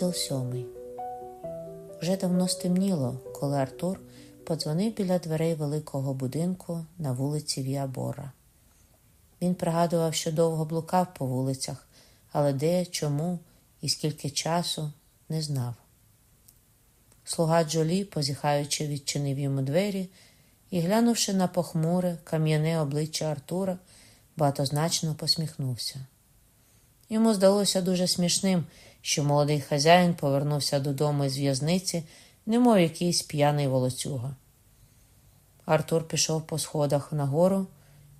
Розділ сьомий. Вже давно стемніло, коли Артур подзвонив біля дверей великого будинку на вулиці Віабора. Він пригадував, що довго блукав по вулицях, але де, чому і скільки часу не знав. Слуга Джолі, позіхаючи, відчинив йому двері і, глянувши на похмуре, кам'яне обличчя Артура, багатозначно посміхнувся. Йому здалося дуже смішним, що молодий хазяїн повернувся додому з в'язниці, немов якийсь п'яний волоцюга. Артур пішов по сходах нагору,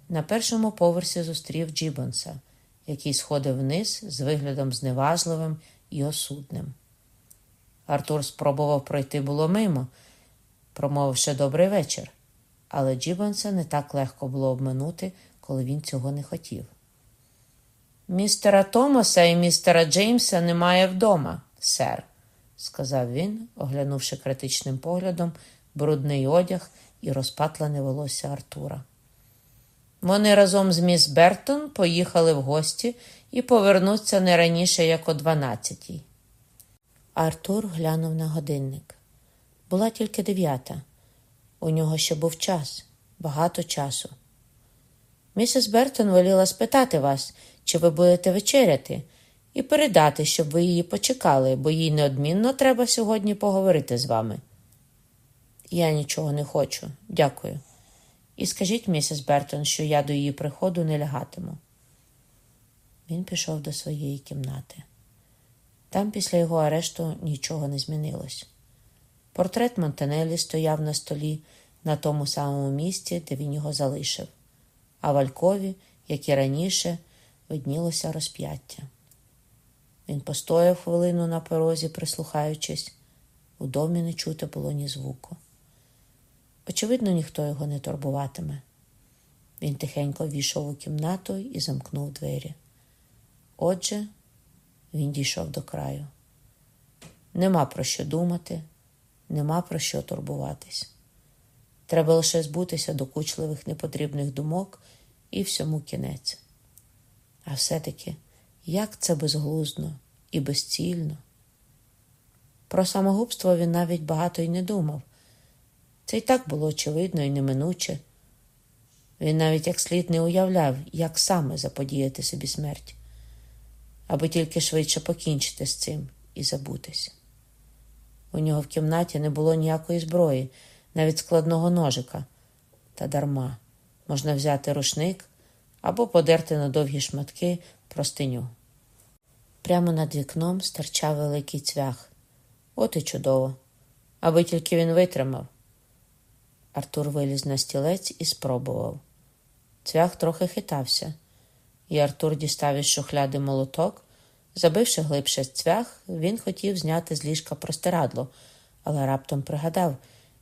на першому поверсі зустрів Джібонса, який сходив вниз з виглядом зневажливим і осудним. Артур спробував пройти було мимо, промовивши добрий вечір, але Джібонса не так легко було обминути, коли він цього не хотів. Містера Томаса і містера Джеймса немає вдома, сер, сказав він, оглянувши критичним поглядом брудний одяг і розпатлене волосся Артура. Вони разом з міс Бертон поїхали в гості і повернуться не раніше, як о дванадцятій. Артур глянув на годинник. Була тільки дев'ята. У нього ще був час, багато часу. Місіс Бертон воліла спитати вас, чи ви будете вечеряти, і передати, щоб ви її почекали, бо їй неодмінно треба сьогодні поговорити з вами. Я нічого не хочу, дякую. І скажіть, місіс Бертон, що я до її приходу не лягатиму. Він пішов до своєї кімнати. Там після його арешту нічого не змінилось. Портрет Монтанелі стояв на столі на тому самому місці, де він його залишив, а в Алькові, як і раніше, виднілося розп'яття. Він постояв хвилину на порозі, прислухаючись, у домі не чути було ні звуку. Очевидно, ніхто його не турбуватиме. Він тихенько війшов у кімнату і замкнув двері. Отже, він дійшов до краю. Нема про що думати, нема про що турбуватись. Треба лише збутися докучливих непотрібних думок і всьому кінець. А все-таки, як це безглуздно і безцільно. Про самогубство він навіть багато й не думав. Це й так було очевидно і неминуче. Він навіть як слід не уявляв, як саме заподіяти собі смерть, аби тільки швидше покінчити з цим і забутися. У нього в кімнаті не було ніякої зброї, навіть складного ножика, та дарма можна взяти рушник або подерти на довгі шматки простиню. Прямо над вікном стирчав великий цвях. От і чудово, аби тільки він витримав. Артур виліз на стілець і спробував. Цвях трохи хитався, і Артур дістав із шухляди молоток. Забивши глибше цвях, він хотів зняти з ліжка простирадло, але раптом пригадав,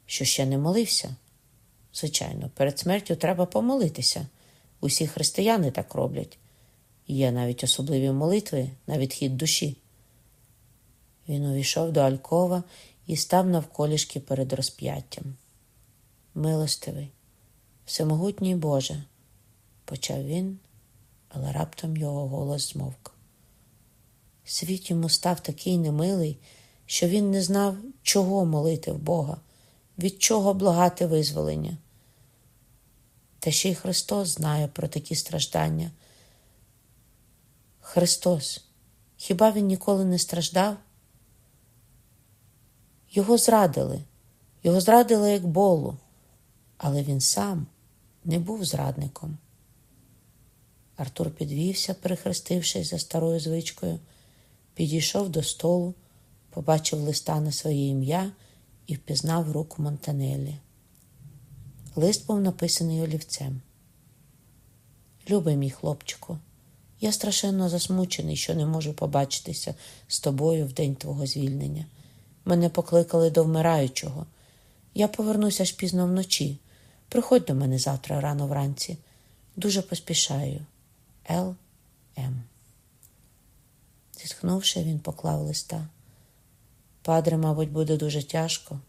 що ще не молився. Звичайно, перед смертю треба помолитися. Усі християни так роблять. Є навіть особливі молитви на відхід душі. Він увійшов до Алькова і став навколішки перед розп'яттям. Милостивий, всемогутній Боже, почав він, але раптом його голос змовк. Світ йому став такий немилий, що він не знав, чого молити в Бога, від чого благати визволення. Та ще й Христос знає про такі страждання. Христос, хіба Він ніколи не страждав? Його зрадили, його зрадили як болу, але він сам не був зрадником. Артур підвівся, перехрестившись за старою звичкою, підійшов до столу, побачив листа на своє ім'я і впізнав руку Монтанеллі. Лист був написаний олівцем. Любий мій хлопчику, я страшенно засмучений, що не можу побачитися з тобою в день твого звільнення. Мене покликали до вмираючого. Я повернуся аж пізно вночі. Приходь до мене завтра рано вранці. Дуже поспішаю. Л. М. Зітхнувши, він поклав листа. Падре, мабуть, буде дуже тяжко.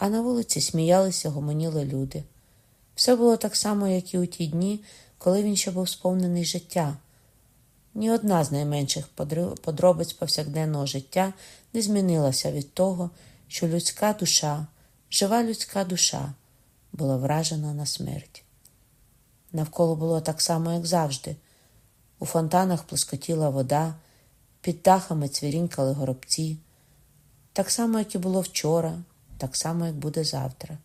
А на вулиці сміялися, гомоніли люди. Все було так само, як і у ті дні, коли він ще був сповнений життя. Ні одна з найменших подробиць повсякденного життя не змінилася від того, що людська душа, жива людська душа, була вражена на смерть. Навколо було так само, як завжди. У фонтанах плескотіла вода, під дахами цвірінькали горобці, так само, як і було вчора, так само, як буде завтра.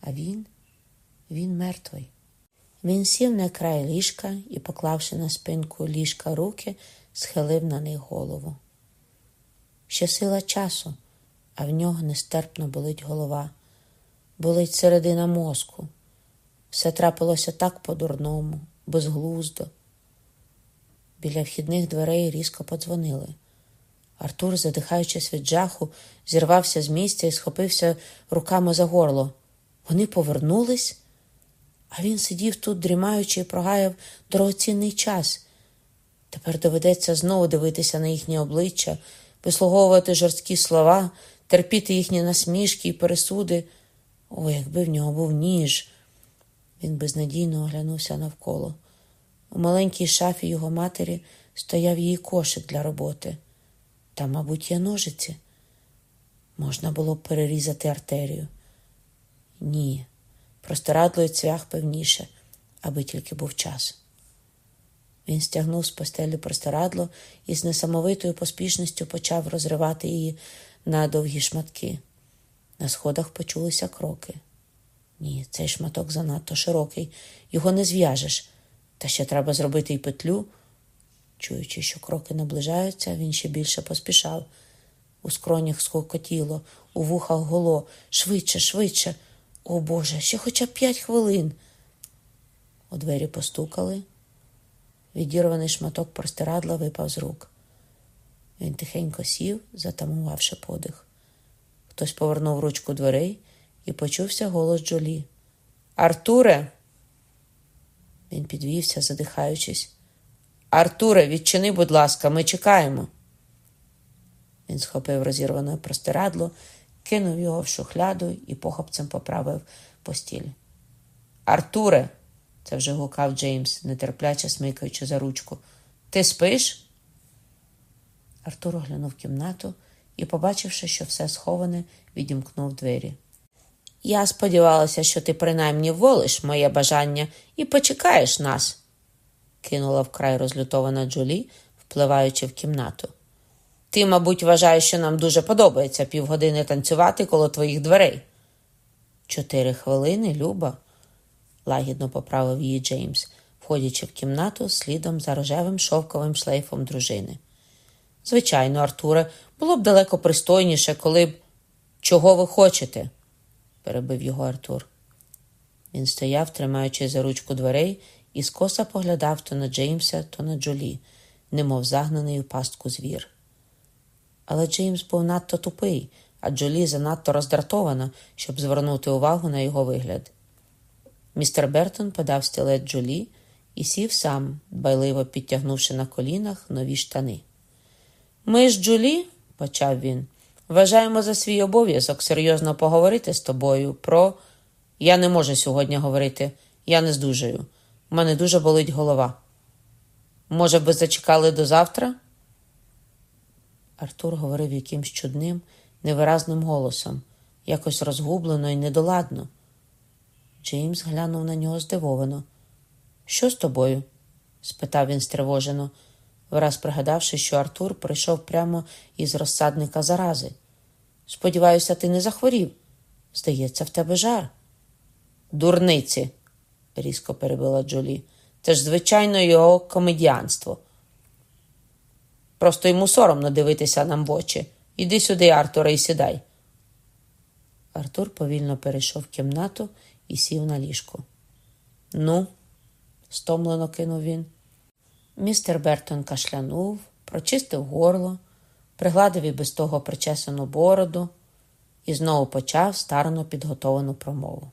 А він, він мертвий. Він сів на край ліжка і, поклавши на спинку ліжка руки, схилив на них голову. Ще сила часу, а в нього нестерпно болить голова, болить середина мозку. Все трапилося так по-дурному, безглуздо. Біля вхідних дверей різко подзвонили. Артур, задихаючись від жаху, зірвався з місця і схопився руками за горло. Вони повернулись, а він сидів тут, дрімаючи, і прогаяв дорогоцінний час. Тепер доведеться знову дивитися на їхнє обличчя, вислуговувати жорсткі слова, терпіти їхні насмішки і пересуди. О, якби в нього був ніж. Він безнадійно оглянувся навколо. У маленькій шафі його матері стояв її кошик для роботи. Та, мабуть, є ножиці. Можна було б перерізати артерію. Ні, простирадло і цвях певніше, аби тільки був час. Він стягнув з постелі простирадло і з несамовитою поспішністю почав розривати її на довгі шматки. На сходах почулися кроки. Ні, цей шматок занадто широкий, його не зв'яжеш. Та ще треба зробити й петлю. Чуючи, що кроки наближаються, він ще більше поспішав. У скронях скокотіло, у вухах голо, швидше, швидше. О Боже, ще хоча б п'ять хвилин. У двері постукали. Відірваний шматок простирадла випав з рук. Він тихенько сів, затамувавши подих. Хтось повернув ручку дверей і почувся голос Джолі. Артуре. Він підвівся, задихаючись. Артуре, відчини, будь ласка, ми чекаємо. Він схопив розірване простирадло, кинув його в шухляду і похопцем поправив постіль. Артуре, це вже гукав Джеймс, нетерпляче смикаючи за ручку. Ти спиш? Артур оглянув кімнату і, побачивши, що все сховане, відімкнув двері. Я сподівалася, що ти принаймні волиш моє бажання і почекаєш нас, кинула вкрай розлютована Джулі, впливаючи в кімнату. Ти, мабуть, вважаєш, що нам дуже подобається півгодини танцювати коло твоїх дверей. Чотири хвилини, Люба, лагідно поправив її Джеймс, входячи в кімнату слідом за рожевим шовковим шлейфом дружини. Звичайно, Артуре, було б далеко пристойніше, коли б чого ви хочете перебив його Артур. Він стояв, тримаючи за ручку дверей, і скоса поглядав то на Джеймса, то на Джолі, немов загнаний у пастку звір. Але Джеймс був надто тупий, а Джолі занадто роздратована, щоб звернути увагу на його вигляд. Містер Бертон подав стілет Джолі і сів сам, дбайливо підтягнувши на колінах нові штани. Ми ж Джолі, почав він, Вважаємо за свій обов'язок серйозно поговорити з тобою про. Я не можу сьогодні говорити, я не здужаю. Мене дуже болить голова. Може, ви зачекали до завтра? Артур говорив якимсь чудним, невиразним голосом, якось розгублено і недоладно. Джеймс глянув на нього здивовано. Що з тобою? спитав він стривожено враз пригадавши, що Артур прийшов прямо із розсадника зарази. Сподіваюся, ти не захворів. Здається, в тебе жар. Дурниці, різко перебила Джолі. Це ж, звичайно, його комедіанство. Просто йому соромно дивитися нам в очі. Іди сюди, Артуре, і сідай. Артур повільно перейшов кімнату і сів на ліжку. Ну, стомлено кинув він. Містер Бертон кашлянув, прочистив горло, пригладив і без того причесану бороду і знову почав старано підготовану промову.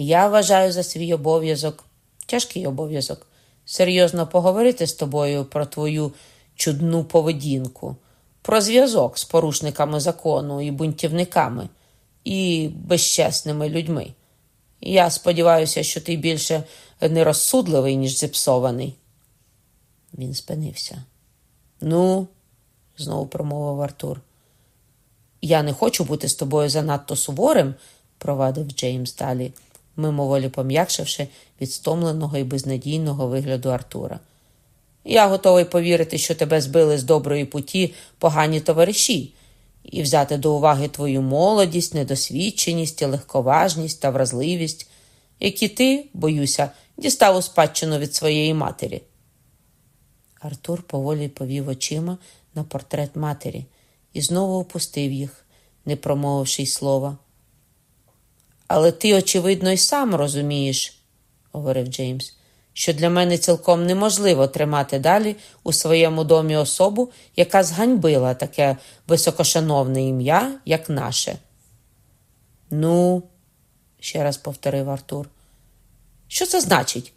Я вважаю за свій обов'язок, тяжкий обов'язок, серйозно поговорити з тобою про твою чудну поведінку, про зв'язок з порушниками закону і бунтівниками і безчесними людьми. Я сподіваюся, що ти більше нерозсудливий, ніж зіпсований. Він спинився. Ну, знову промовив Артур. Я не хочу бути з тобою занадто суворим, провадив Джеймс далі, мимоволі пом'якшивши від стомленого і безнадійного вигляду Артура. Я готовий повірити, що тебе збили з доброї путі погані товариші, і взяти до уваги твою молодість, недосвідченість, легковажність та вразливість, які ти, боюся, дістав у спадщину від своєї матері. Артур поволі повів очима на портрет матері і знову опустив їх, не промовивши й слова. Але ти, очевидно, й сам розумієш, говорив Джеймс, що для мене цілком неможливо тримати далі у своєму домі особу, яка зганьбила таке високошановне ім'я, як наше. Ну, ще раз повторив Артур. Що це значить?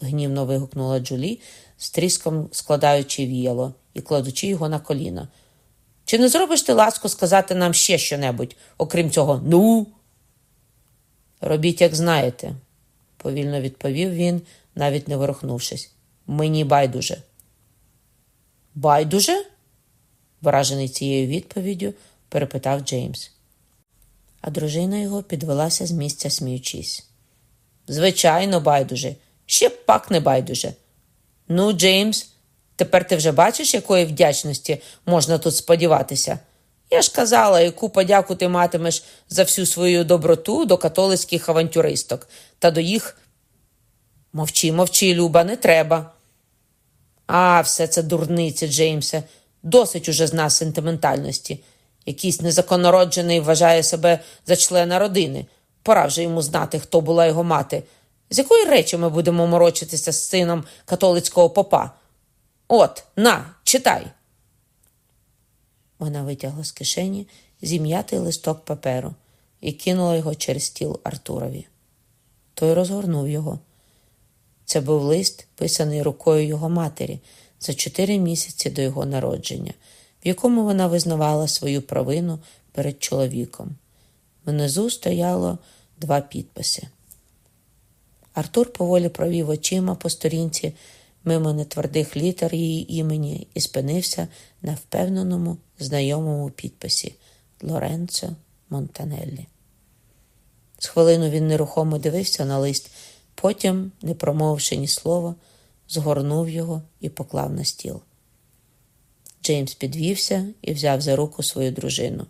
гнівно вигукнула Джулі, з тріском складаючи віяло і кладучи його на коліна. Чи не зробиш ти ласку сказати нам ще щонебудь, окрім цього ну? Робіть, як знаєте, повільно відповів він, навіть не ворухнувшись. Мені байдуже. Байдуже? вражений цією відповіддю, перепитав Джеймс. А дружина його підвелася з місця, сміючись. Звичайно, байдуже, ще пак не байдуже. Ну, Джеймс, тепер ти вже бачиш, якої вдячності можна тут сподіватися. Я ж казала, яку подяку ти матимеш за всю свою доброту до католицьких авантюристок та до їх. Мовчи, мовчи, Люба, не треба. А, все це дурниці, Джеймсе, досить уже з нас сентиментальності. Якийсь незаконнороджений вважає себе за члена родини. Пора вже йому знати, хто була його мати. З якої речі ми будемо морочитися з сином католицького попа? От, на, читай. Вона витягла з кишені зім'ятий листок паперу і кинула його через стіл Артурові. Той розгорнув його. Це був лист, писаний рукою його матері за чотири місяці до його народження, в якому вона визнавала свою провину перед чоловіком. Внизу стояло два підписи. Артур поволі провів очима по сторінці мимо нетвердих літер її імені і спинився на впевненому, знайомому підписі Лоренцо Монтанеллі. З хвилину він нерухомо дивився на лист, потім, не промовивши ні слова, згорнув його і поклав на стіл. Джеймс підвівся і взяв за руку свою дружину.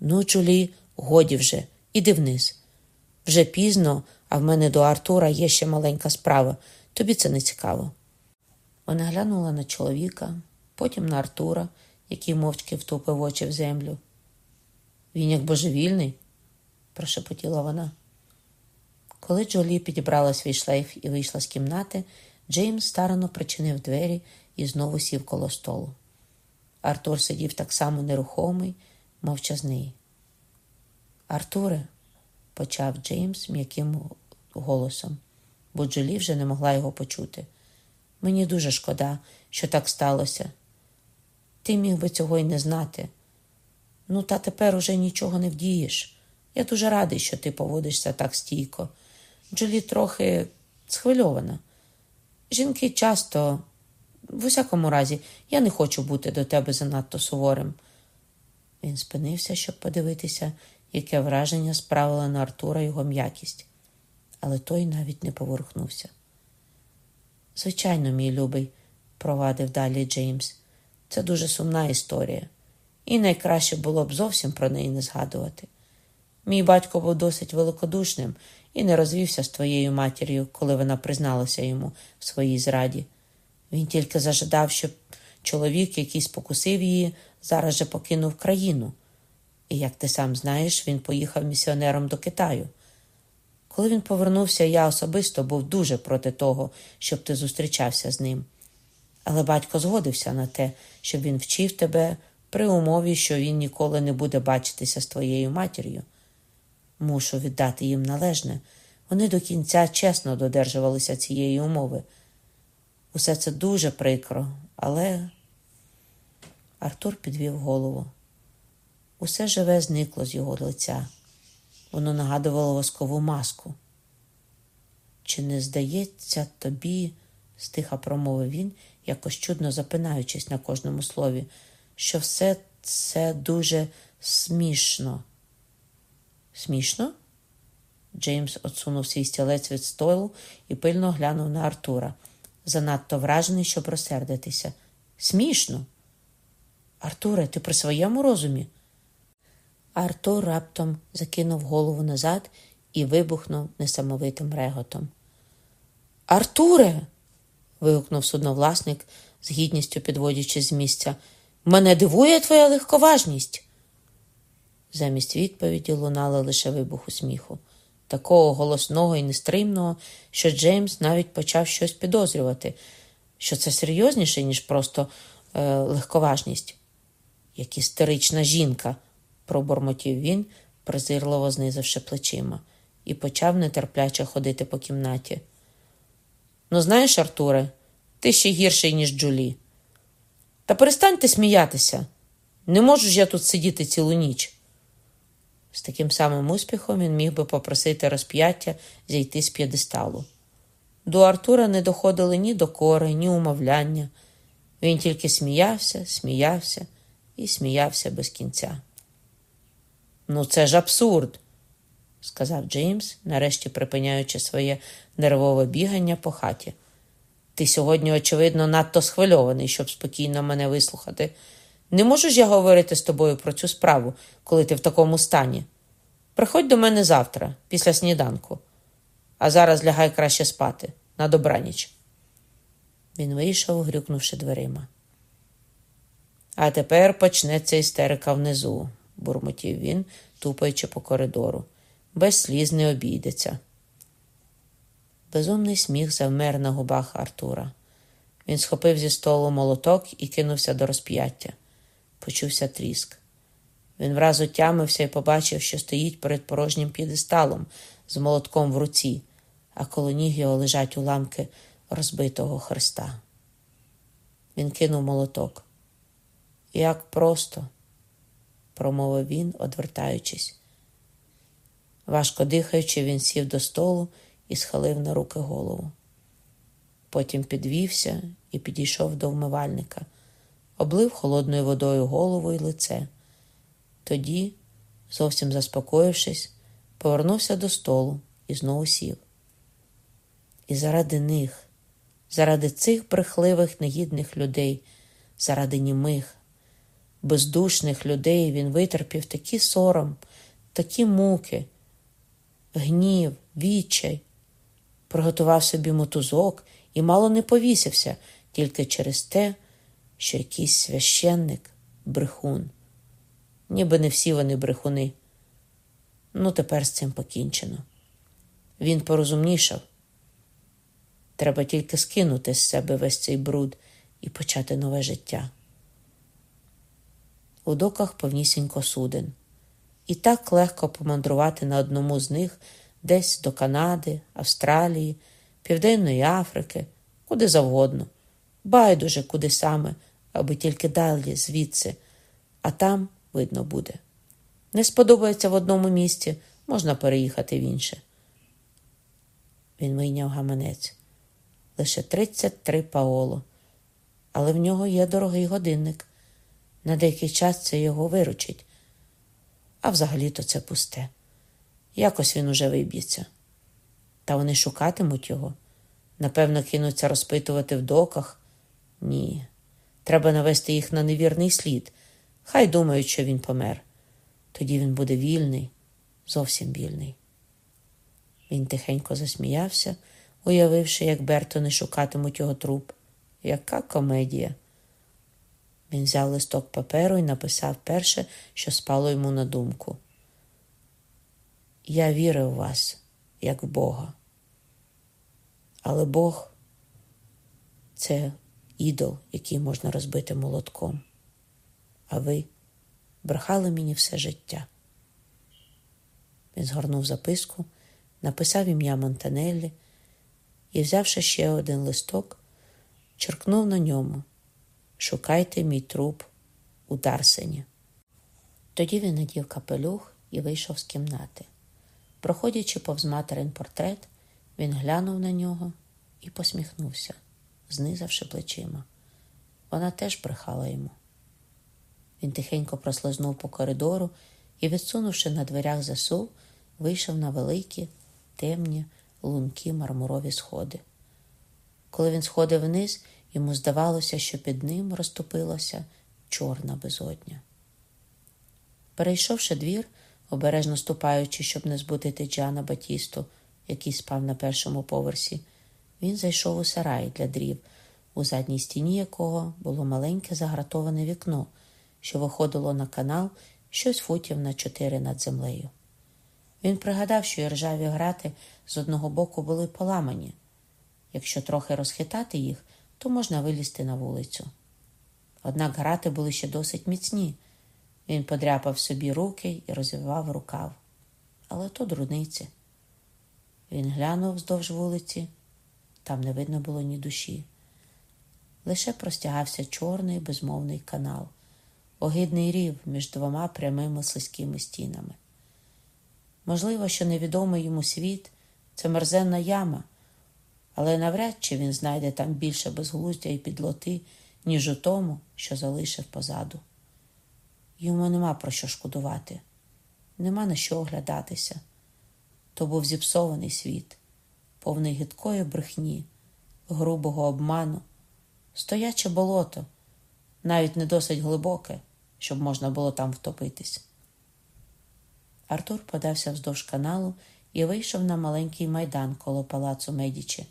Ну, Джулі, годі вже, іди вниз. Вже пізно, а в мене до Артура є ще маленька справа. Тобі це не цікаво. Вона глянула на чоловіка, потім на Артура, який мовчки втупив очі в землю. Він як божевільний, прошепотіла вона. Коли Джолі підібрала свій шлейф і вийшла з кімнати, Джеймс старано причинив двері і знову сів коло столу. Артур сидів так само нерухомий, мовчазний. Артуре, почав Джеймс м'яким голосом, бо Джолі вже не могла його почути. Мені дуже шкода, що так сталося. Ти міг би цього й не знати. Ну, та тепер уже нічого не вдієш. Я дуже радий, що ти поводишся так стійко. Джолі трохи схвильована. Жінки часто, в усякому разі, я не хочу бути до тебе занадто суворим. Він спинився, щоб подивитися, яке враження справила на Артура його м'якість, але той навіть не поворухнувся. Звичайно, мій любий, провадив далі Джеймс, це дуже сумна історія, і найкраще було б зовсім про неї не згадувати. Мій батько був досить великодушним і не розвівся з твоєю матір'ю, коли вона призналася йому в своїй зраді. Він тільки зажадав, щоб чоловік, який спокусив її, зараз же покинув країну. І, як ти сам знаєш, він поїхав місіонером до Китаю. Коли він повернувся, я особисто був дуже проти того, щоб ти зустрічався з ним. Але батько згодився на те, щоб він вчив тебе при умові, що він ніколи не буде бачитися з твоєю матір'ю. Мушу віддати їм належне. Вони до кінця чесно додержувалися цієї умови. Усе це дуже прикро, але Артур підвів голову. Усе живе зникло з його лиця. Воно нагадувало воскову маску. Чи не здається тобі, стиха промовив він якось чудно запинаючись на кожному слові, що все це дуже смішно. Смішно? Джеймс отсунув свій стілець від столу і пильно глянув на Артура, занадто вражений, щоб розсердитися. Смішно. Артуре, ти при своєму розумі? Артур раптом закинув голову назад і вибухнув несамовитим реготом. Артуре. Вигукнув судновласник, з гідністю підводячись з місця. Мене дивує твоя легковажність. Замість відповіді лунало лише вибуху сміху, такого голосного і нестримного, що Джеймс навіть почав щось підозрювати, що це серйозніше, ніж просто е, легковажність. Як істерична жінка, пробормотів він, презирливо знизивши плечима, і почав нетерпляче ходити по кімнаті. Ну, знаєш, Артуре, ти ще гірший, ніж Джулі. Та перестаньте сміятися. Не можу ж я тут сидіти цілу ніч. З таким самим успіхом він міг би попросити розп'яття зійти з п'єдесталу. До Артура не доходили ні докори, ні умовляння. Він тільки сміявся, сміявся і сміявся без кінця. Ну, це ж абсурд, сказав Джеймс, нарешті припиняючи своє нервове бігання по хаті. Ти сьогодні, очевидно, надто схвильований, щоб спокійно мене вислухати. Не можу ж я говорити з тобою про цю справу, коли ти в такому стані. Приходь до мене завтра, після сніданку, а зараз лягай краще спати на добраніч. Він вийшов, грюкнувши дверима. А тепер почнеться істерика внизу, бурмотів він, тупаючи по коридору. Без сліз не обійдеться. Безумний сміх завмер на губах Артура. Він схопив зі столу молоток і кинувся до розп'яття. Почувся тріск. Він враз отямився і побачив, що стоїть перед порожнім п'єдесталом з молотком в руці, а коло ніг його лежать уламки розбитого хреста. Він кинув молоток. Як просто, промовив він, одвертаючись. Важко дихаючи, він сів до столу і схилив на руки голову. Потім підвівся і підійшов до вмивальника, облив холодною водою голову і лице. Тоді, зовсім заспокоївшись, повернувся до столу і знову сів. І заради них, заради цих брехливих негідних людей, заради німих, бездушних людей він витерпів такі сором, такі муки, гнів, відчай, приготував собі мотузок і мало не повісився тільки через те, що якийсь священник брехун. Ніби не всі вони брехуни. Ну, тепер з цим покінчено. Він порозумнішав. Треба тільки скинути з себе весь цей бруд і почати нове життя. У доках повнісінько суден. І так легко помандрувати на одному з них десь до Канади, Австралії, Південної Африки, куди завгодно. Байдуже куди саме, аби тільки далі звідси, а там видно буде. Не сподобається в одному місці, можна переїхати в інше. Він вийняв гаманець. Лише 33 паоло, але в нього є дорогий годинник. На деякий час це його виручить, а взагалі-то це пусте. Якось він уже виб'ється. Та вони шукатимуть його. Напевно, кинуться розпитувати в доках. Ні, треба навести їх на невірний слід. Хай думають, що він помер. Тоді він буде вільний, зовсім вільний. Він тихенько засміявся, уявивши, як Бертони шукатимуть його труп. Яка комедія? Він взяв листок паперу і написав перше, що спало йому на думку. Я вірив в вас, як в Бога. Але Бог це ідол, який можна розбити молотком. А ви брехали мені все життя. Він згорнув записку, написав ім'я Монтанеллі і, взявши ще один листок, черкнув на ньому. Шукайте мій труп у Дарсені. Тоді він надів капелюх і вийшов з кімнати. Проходячи повз материн портрет, він глянув на нього і посміхнувся, знизавши плечима. Вона теж брехала йому. Він тихенько прослизнув по коридору і, відсунувши на дверях засув, вийшов на великі, темні, лункі мармурові сходи. Коли він сходив вниз, йому здавалося, що під ним розтопилася чорна безодня. Перейшовши двір, обережно ступаючи, щоб не збудити Джана Батісту, який спав на першому поверсі, він зайшов у сарай для дрів, у задній стіні якого було маленьке загратоване вікно, що виходило на канал щось футів на чотири над землею. Він пригадав, що ржаві грати з одного боку були поламані. Якщо трохи розхитати їх, то можна вилізти на вулицю. Однак грати були ще досить міцні. Він подряпав собі руки і розвивав рукав. Але то друдниці. Він глянув вздовж вулиці, там не видно було ні душі. Лише простягався чорний безмовний канал, огидний рів між двома прямими слизькими стінами. Можливо, що невідомий йому світ це мерзенна яма, але навряд чи він знайде там більше безглуздя і підлоти, ніж у тому, що залишив позаду. Йому нема про що шкодувати, нема на що оглядатися. То був зіпсований світ, повний гидкої брехні, грубого обману, стояче болото, навіть не досить глибоке, щоб можна було там втопитись. Артур подався вздовж каналу і вийшов на маленький майдан коло палацу Медічі.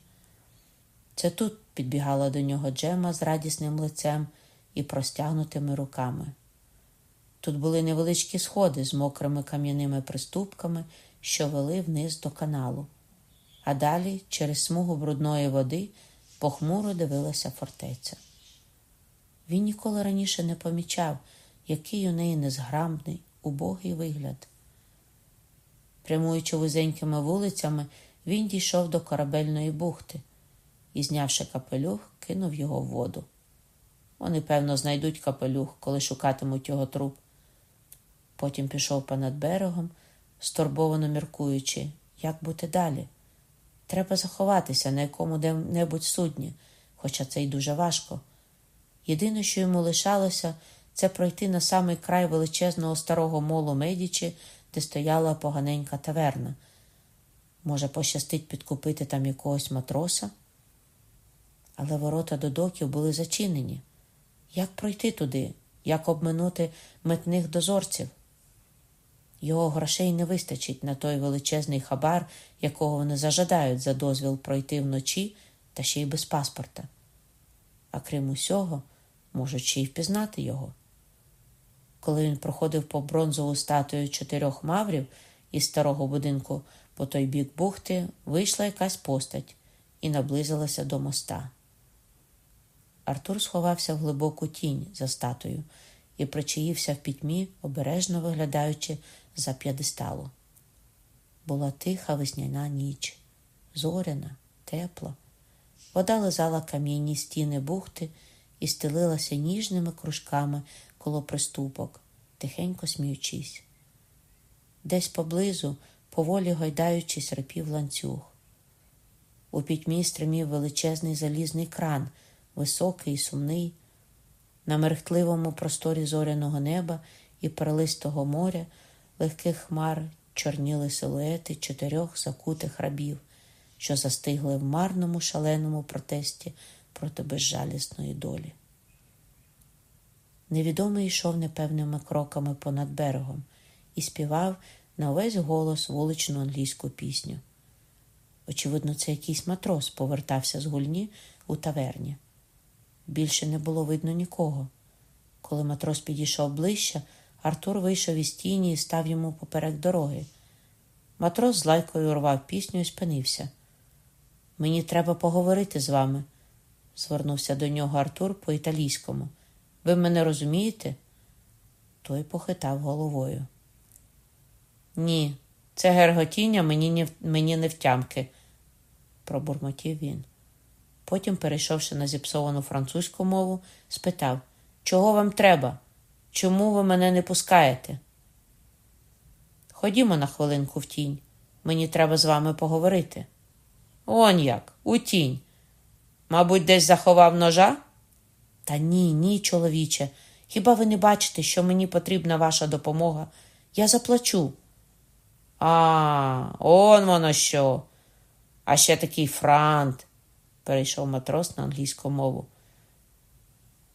Це тут підбігала до нього Джема з радісним лицем і простягнутими руками. Тут були невеличкі сходи з мокрими кам'яними приступками, що вели вниз до каналу, а далі, через смугу брудної води, похмуро дивилася фортеця. Він ніколи раніше не помічав, який у неї незграбний, убогий вигляд. Прямуючи вузенькими вулицями, він дійшов до корабельної бухти і, знявши капелюх, кинув його в воду. Вони, певно, знайдуть капелюх, коли шукатимуть його труп. Потім пішов понад берегом, стурбовано міркуючи, як бути далі. Треба заховатися на якому-небудь судні, хоча це й дуже важко. Єдине, що йому лишалося, це пройти на самий край величезного старого молу Медічі, де стояла поганенька таверна. Може, пощастить підкупити там якогось матроса? Але ворота до доків були зачинені. Як пройти туди, як обминути метних дозорців? Його грошей не вистачить на той величезний хабар, якого вони зажадають за дозвіл пройти вночі та ще й без паспорта. А крім усього, можуть ще й впізнати його. Коли він проходив по бронзову статую чотирьох маврів із старого будинку по той бік бухти, вийшла якась постать і наблизилася до моста. Артур сховався в глибоку тінь за статую і причаївся в пітьмі, обережно виглядаючи за п'єдесталу. Була тиха весняна ніч, зоряна, тепла. Вода лизала кам'яні стіни бухти і стелилася ніжними кружками коло приступок, тихенько сміючись. Десь поблизу, поволі гойдаючись, репів ланцюг. У пітьмі стримів величезний залізний кран, високий і сумний. На мерехтливому просторі зоряного неба і перелистого моря легких хмар чорніли силуети чотирьох закутих рабів, що застигли в марному шаленому протесті проти безжалісної долі. Невідомий йшов непевними кроками понад берегом і співав на весь голос вуличну англійську пісню. Очевидно, це якийсь матрос повертався з гульні у таверні. Більше не було видно нікого. Коли матрос підійшов ближче, Артур вийшов із тіні і став йому поперек дороги. Матрос з лайкою урвав пісню і спинився. Мені треба поговорити з вами, звернувся до нього Артур по італійському. Ви мене розумієте? Той похитав головою. Ні, це герготіння мені не, мені не втямки, пробурмотів він. Потім, перейшовши на зіпсовану французьку мову, спитав, чого вам треба? Чому ви мене не пускаєте? Ходімо на хвилинку в тінь. Мені треба з вами поговорити. Он як, у тінь. Мабуть, десь заховав ножа? Та ні, ні, чоловіче. Хіба ви не бачите, що мені потрібна ваша допомога? Я заплачу. А, он воно що. А ще такий франт, перейшов матрос на англійську мову.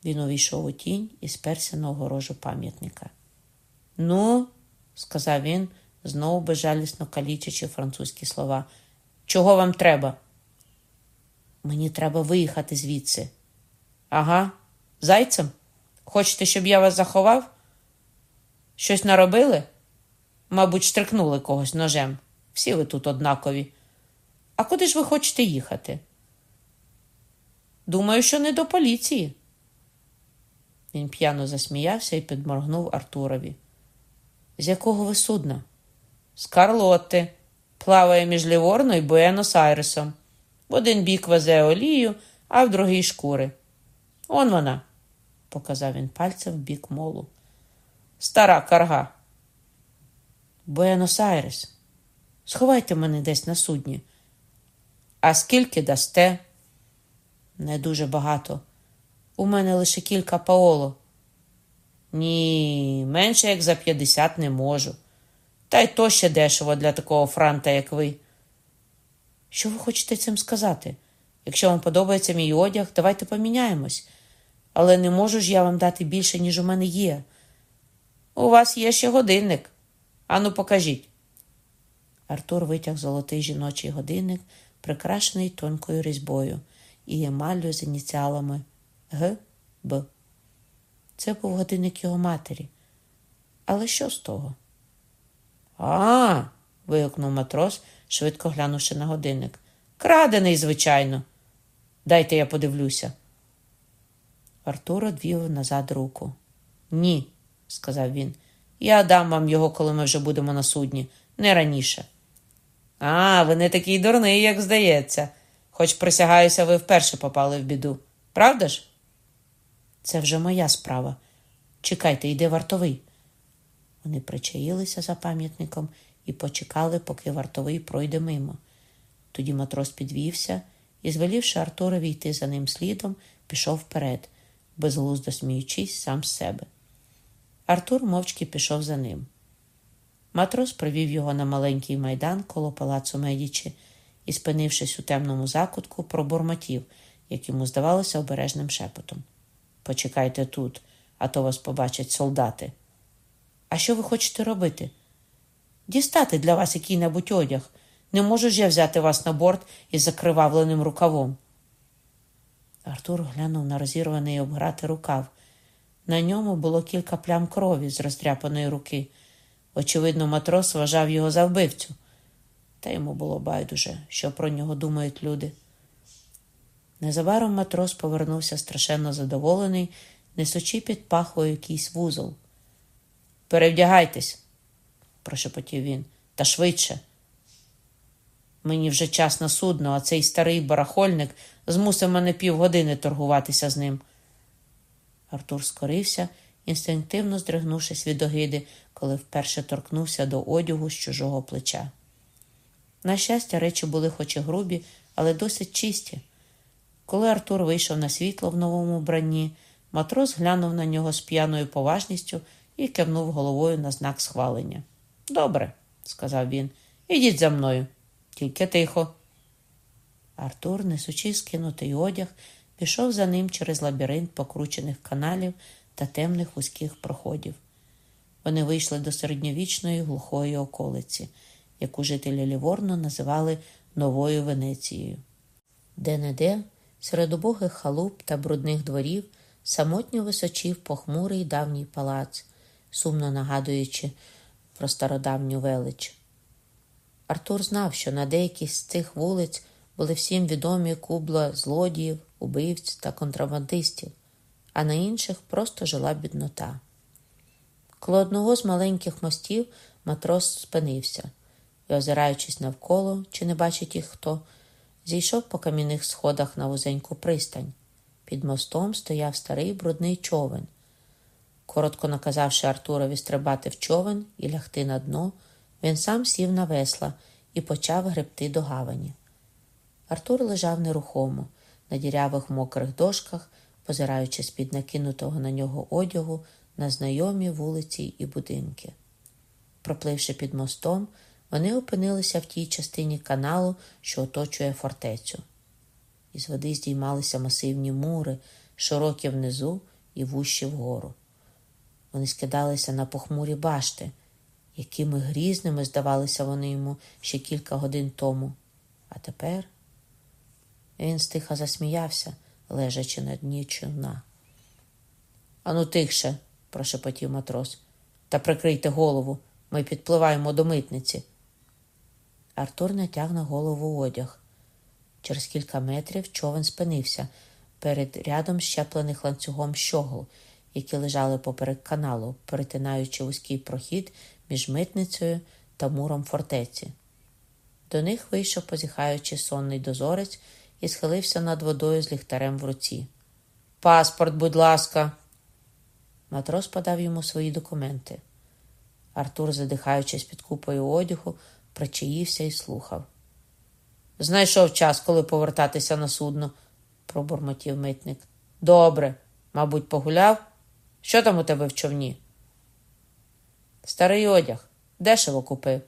Він увійшов у тінь і сперся на огорожу пам'ятника. Ну, сказав він, знову безжалісно калічачи французькі слова. Чого вам треба? Мені треба виїхати звідси. Ага, зайцем? Хочете, щоб я вас заховав? Щось наробили? Мабуть, штрикнули когось ножем. Всі ви тут однакові. А куди ж ви хочете їхати? Думаю, що не до поліції. Він п'яно засміявся і підморгнув Артурові. З якого ви судна? З Карлотти. Плаває між Ліворно і Буенос-Айресом. В один бік везе олію, а в другий шкури. Он вона, показав він пальцем в бік молу. Стара карга. Буенос-Айрес. Сховайте мене десь на судні. А скільки дасте? Не дуже багато. У мене лише кілька паоло. Ні, менше як за 50 не можу. Та й то ще дешево для такого франта, як ви. Що ви хочете цим сказати? Якщо вам подобається мій одяг, давайте поміняємось. Але не можу ж я вам дати більше, ніж у мене є. У вас є ще годинник. Ану, покажіть. Артур витяг золотий жіночий годинник, прикрашений тонкою різьбою і емаллю з ініціалами Г. Б. Це був годинник його матері. Але що з того? А. вигукнув матрос, швидко глянувши на годинник. Крадений, звичайно. Дайте я подивлюся. Артур одвів назад руку. Ні, сказав він. Я дам вам його, коли ми вже будемо на судні, не раніше. А, ви не такий дурний, як здається. Хоч присягаюся, ви вперше попали в біду. Правда ж? Це вже моя справа. Чекайте, йде вартовий. Вони причаїлися за пам'ятником і почекали, поки вартовий пройде мимо. Тоді матрос підвівся і, звелівши Артурові йти за ним слідом, пішов вперед, безглуздо сміючись сам з себе. Артур мовчки пішов за ним. Матрос привів його на маленький майдан коло палацу Медічі і, спинившись у темному закутку, пробурмотів, як йому здавалося, обережним шепотом. Почекайте тут, а то вас побачать солдати. А що ви хочете робити? Дістати для вас який-небудь одяг. Не можу ж я взяти вас на борт із закривавленим рукавом. Артур глянув на розірваний обграти рукав. На ньому було кілька плям крові з розтряпаної руки. Очевидно, матрос вважав його за вбивцю, та йому було байдуже, що про нього думають люди. Незабаром матрос повернувся страшенно задоволений, несучи під пахвою якийсь вузол. Перевдягайтесь, прошепотів він, та швидше. Мені вже час на судно, а цей старий барахольник змусив мене півгодини торгуватися з ним. Артур скорився, інстинктивно здригнувшись від огиди, коли вперше торкнувся до одягу з чужого плеча. На щастя, речі були хоч і грубі, але досить чисті. Коли Артур вийшов на світло в новому вбранні, матрос глянув на нього з п'яною поважністю і кивнув головою на знак схвалення. Добре, сказав він, ідіть за мною, тільки тихо. Артур, несучи скинутий одяг, пішов за ним через лабіринт покручених каналів та темних вузьких проходів. Вони вийшли до середньовічної глухої околиці, яку жителі Ліворно називали Новою Венецією. Де-не-де, серед убогих халуп та брудних дворів, самотньо височив похмурий давній палац, сумно нагадуючи про стародавню велич. Артур знав, що на деякій з цих вулиць були всім відомі кубла злодіїв, убивць та контрабандистів, а на інших просто жила біднота. Коло одного з маленьких мостів матрос спинився і, озираючись навколо, чи не бачить їх хто, зійшов по кам'яних сходах на вузеньку пристань. Під мостом стояв старий брудний човен. Коротко наказавши Артурові стрибати в човен і лягти на дно, він сам сів на весла і почав гребти до гавані. Артур лежав нерухомо, на дірявих мокрих дошках, позираючи з-під накинутого на нього одягу на знайомі вулиці і будинки. Пропливши під мостом, вони опинилися в тій частині каналу, що оточує фортецю. Із води здіймалися масивні мури, широкі внизу і вущі вгору. Вони скидалися на похмурі башти, якими грізними здавалися вони йому ще кілька годин тому. А тепер він стиха засміявся, лежачи на дні човна. Ану, тихше, прошепотів матрос, та прикрийте голову. Ми підпливаємо до митниці. Артур натяг на голову одяг. Через кілька метрів човен спинився перед рядом щеплених ланцюгом щогл, які лежали поперек каналу, перетинаючи вузький прохід між митницею та муром фортеці. До них вийшов, позіхаючи сонний дозорець, і схилився над водою з ліхтарем в руці. Паспорт, будь ласка. Матрос подав йому свої документи. Артур, задихаючись під купою одягу, причаївся і слухав. Знайшов час, коли повертатися на судно, пробурмотів митник. Добре, мабуть, погуляв. Що там у тебе в човні? Старий одяг. Дешево купив.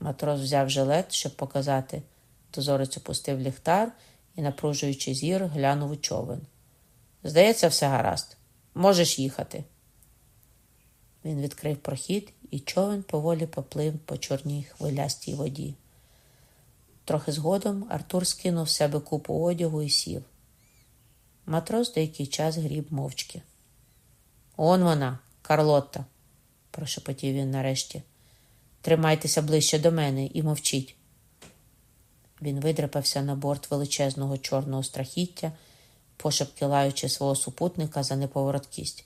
Матрос взяв жилет, щоб показати. Дозорець опустив ліхтар і, напружуючи зір, глянув у човен. Здається, все гаразд. Можеш їхати. Він відкрив прохід, і човен поволі поплив по чорній хвилястій воді. Трохи згодом Артур скинув з себе купу одягу і сів. Матрос деякий час гріб мовчки. Он вона, Карлотта, прошепотів він нарешті. Тримайтеся ближче до мене і мовчіть. Він видрапався на борт величезного чорного страхіття, пошепки лаючи свого супутника за неповороткість.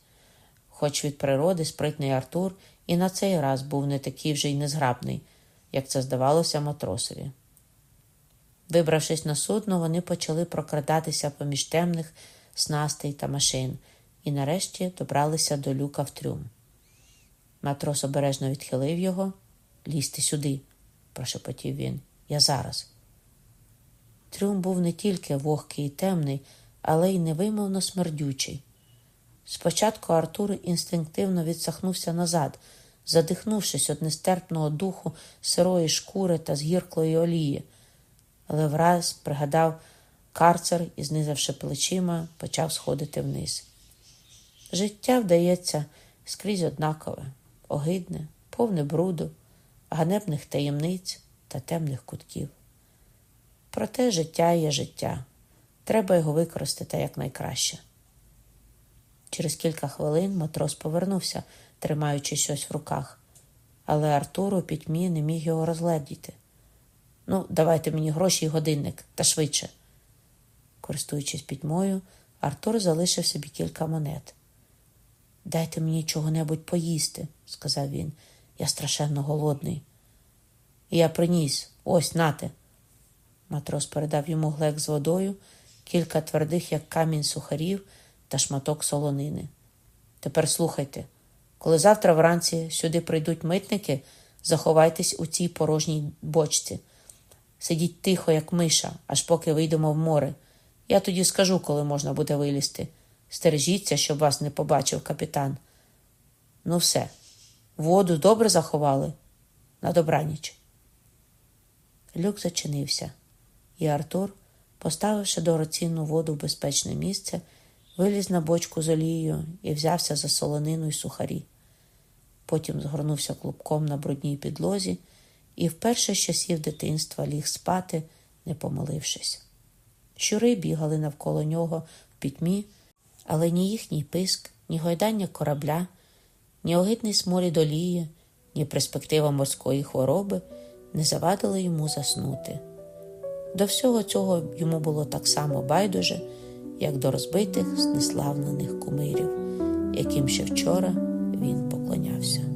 Хоч від природи спритний Артур і на цей раз був не такий вже й незграбний, як це здавалося матросові. Вибравшись на судно, вони почали прокрадатися поміж темних снастей та машин і нарешті добралися до люка в трюм. Матрос обережно відхилив його. Лізьте сюди, прошепотів він. Я зараз. Трюм був не тільки вогкий і темний, але й невимовно смердючий. Спочатку Артур інстинктивно відсахнувся назад, задихнувшись від нестерпного духу сирої шкури та згірклої олії, але враз пригадав карцер і, знизавши плечима, почав сходити вниз. Життя, вдається, скрізь однакове, огидне, повне бруду, ганебних таємниць та темних кутків. Проте життя є життя. Треба його використати якнайкраще. Через кілька хвилин матрос повернувся, тримаючи щось в руках, але Артур у пітьмі не міг його розгледіти. Ну, давайте мені гроші і годинник, та швидше. Користуючись пітьмою, Артур залишив собі кілька монет. Дайте мені чого-небудь поїсти, сказав він. Я страшенно голодний. Я приніс, ось нате. Матрос передав йому глек з водою, кілька твердих, як камінь сухарів та шматок солонини. Тепер слухайте, коли завтра вранці сюди прийдуть митники, заховайтесь у цій порожній бочці. Сидіть тихо, як миша, аж поки вийдемо в море. Я тоді скажу, коли можна буде вилізти. Стережіться, щоб вас не побачив капітан. Ну, все, воду добре заховали. На добраніч. Люк зачинився, і Артур, поставивши дорогоцінну воду в безпечне місце, виліз на бочку з олією і взявся за солонину й сухарі. Потім згорнувся клубком на брудній підлозі і вперше з часів дитинства ліг спати, не помолившись. Щури бігали навколо нього в пітьмі, але ні їхній писк, ні гойдання корабля, ні огидний сморід олії, ні перспектива морської хвороби не завадили йому заснути. До всього цього йому було так само байдуже, як до розбитих, знеславнених кумирів, яким ще вчора він поклонявся.